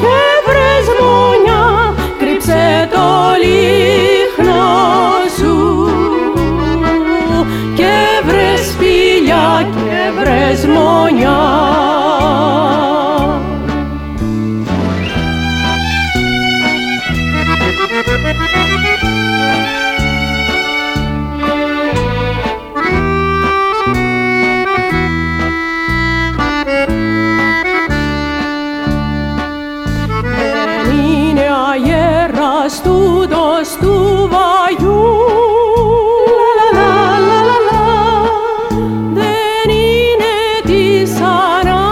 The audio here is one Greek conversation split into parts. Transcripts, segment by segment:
και βρες μονιά, κρύψε το λίχνο σου. Και βρες μονιά, του βαγιού λα, λα, δεν είναι της Αναστασής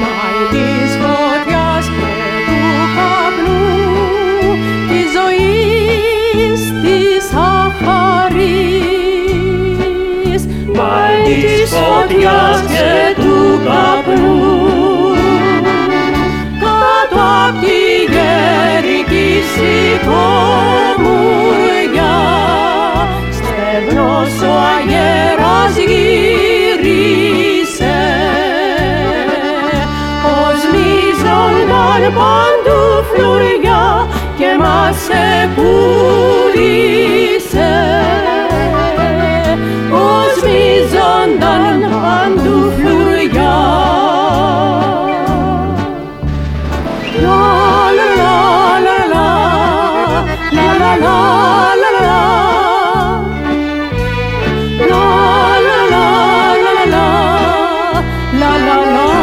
μα της φωτιάς του καπνού. Της ζωής της μα σηκωμούρια στεγνός ο αγέρας γύρισε. Ως μίζωναν παντού φλουριά και μας επούλησε não, não.